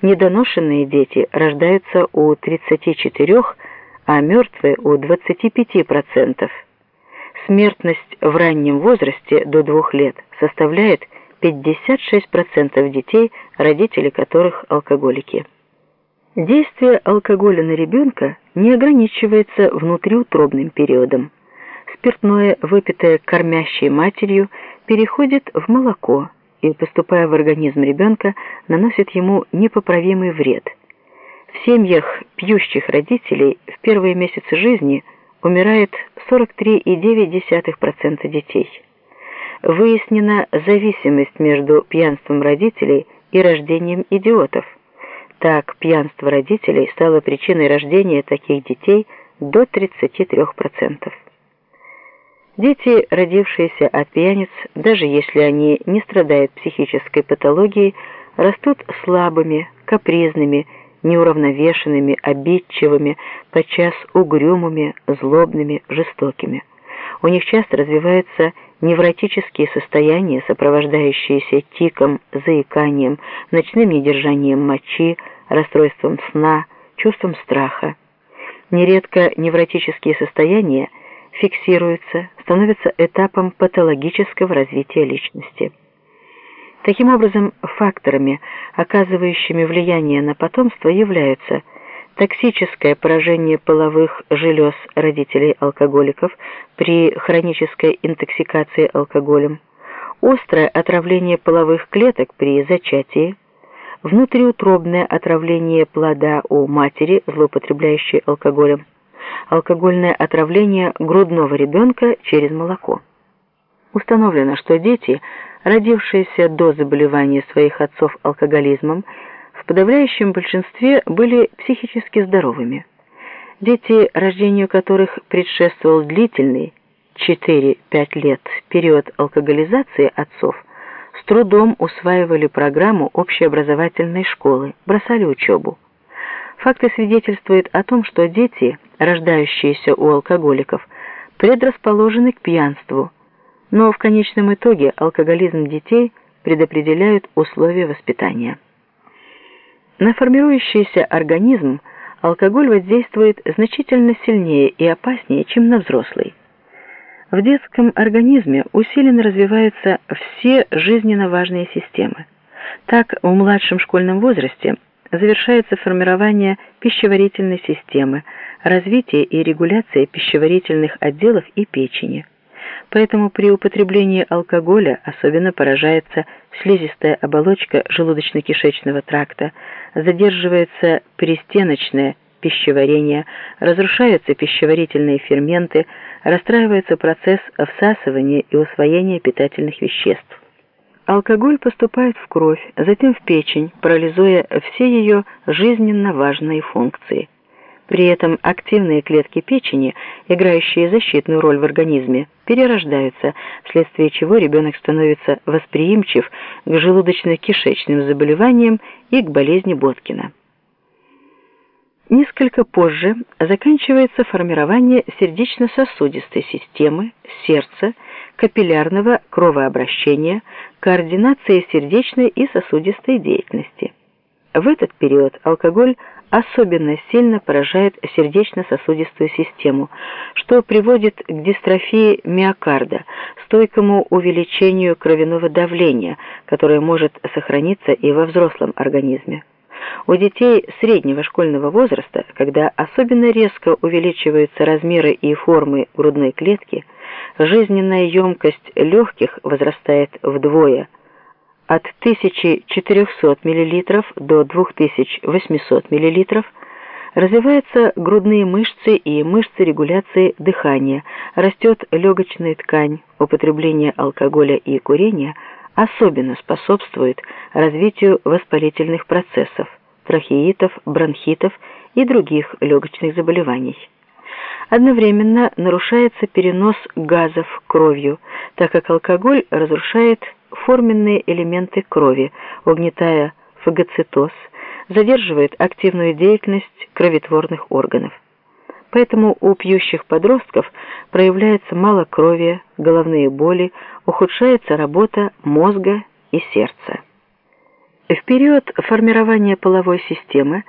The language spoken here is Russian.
Недоношенные дети рождаются у 34, а мертвые у 25%. Смертность в раннем возрасте до 2 лет составляет 56% детей, родители которых алкоголики. Действие алкоголя на ребенка не ограничивается внутриутробным периодом. Спиртное, выпитое кормящей матерью, переходит в молоко и, поступая в организм ребенка, наносит ему непоправимый вред. В семьях пьющих родителей в первые месяцы жизни умирает 43,9% детей. Выяснена зависимость между пьянством родителей и рождением идиотов. Так, пьянство родителей стало причиной рождения таких детей до 33%. Дети, родившиеся от пьяниц, даже если они не страдают психической патологией, растут слабыми, капризными, неуравновешенными, обидчивыми, подчас угрюмыми, злобными, жестокими. У них часто развиваются невротические состояния, сопровождающиеся тиком, заиканием, ночным недержанием мочи, расстройством сна, чувством страха. Нередко невротические состояния фиксируются, становятся этапом патологического развития личности. Таким образом, факторами, оказывающими влияние на потомство, являются токсическое поражение половых желез родителей алкоголиков при хронической интоксикации алкоголем, острое отравление половых клеток при зачатии, внутриутробное отравление плода у матери, злоупотребляющей алкоголем, алкогольное отравление грудного ребенка через молоко. Установлено, что дети, родившиеся до заболевания своих отцов алкоголизмом, в подавляющем большинстве были психически здоровыми. Дети, рождению которых предшествовал длительный 4-5 лет период алкоголизации отцов, с трудом усваивали программу общеобразовательной школы, бросали учебу. Факты свидетельствуют о том, что дети, рождающиеся у алкоголиков, предрасположены к пьянству, но в конечном итоге алкоголизм детей предопределяют условия воспитания. На формирующийся организм алкоголь воздействует значительно сильнее и опаснее, чем на взрослый. В детском организме усиленно развиваются все жизненно важные системы. Так, в младшем школьном возрасте завершается формирование пищеварительной системы, развитие и регуляция пищеварительных отделов и печени. Поэтому при употреблении алкоголя особенно поражается слизистая оболочка желудочно-кишечного тракта, задерживается перестеночное пищеварение, разрушаются пищеварительные ферменты, расстраивается процесс всасывания и усвоения питательных веществ. Алкоголь поступает в кровь, затем в печень, парализуя все ее жизненно важные функции. При этом активные клетки печени, играющие защитную роль в организме, перерождаются, вследствие чего ребенок становится восприимчив к желудочно-кишечным заболеваниям и к болезни Боткина. Несколько позже заканчивается формирование сердечно-сосудистой системы, сердца, капиллярного кровообращения, координации сердечной и сосудистой деятельности. В этот период алкоголь особенно сильно поражает сердечно-сосудистую систему, что приводит к дистрофии миокарда, стойкому увеличению кровяного давления, которое может сохраниться и во взрослом организме. У детей среднего школьного возраста, когда особенно резко увеличиваются размеры и формы грудной клетки, жизненная емкость легких возрастает вдвое, от 1400 мл до 2800 мл, развиваются грудные мышцы и мышцы регуляции дыхания, растет легочная ткань, употребление алкоголя и курения особенно способствует развитию воспалительных процессов, трахеитов, бронхитов и других легочных заболеваний. Одновременно нарушается перенос газов кровью, так как алкоголь разрушает форменные элементы крови, угнетая фагоцитоз, задерживает активную деятельность кроветворных органов. Поэтому у пьющих подростков проявляется малокровие, головные боли, ухудшается работа мозга и сердца. В период формирования половой системы